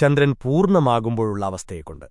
ചന്ദ്രൻ പൂർണമാകുമ്പോഴുള്ള അവസ്ഥയെക്കൊണ്ട്